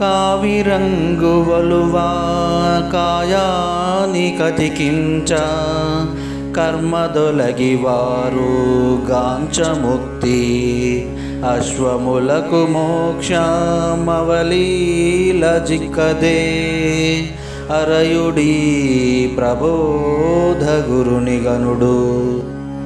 కావిరంగు కాయాని కతికించ కర్మదొలగి వారు గాంచముక్తి అశ్వములకు మోక్షమవలీల జిక్కదే. అరయుడీ ప్రబోధ గురుని గనుడు